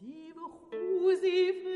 Sieve Husi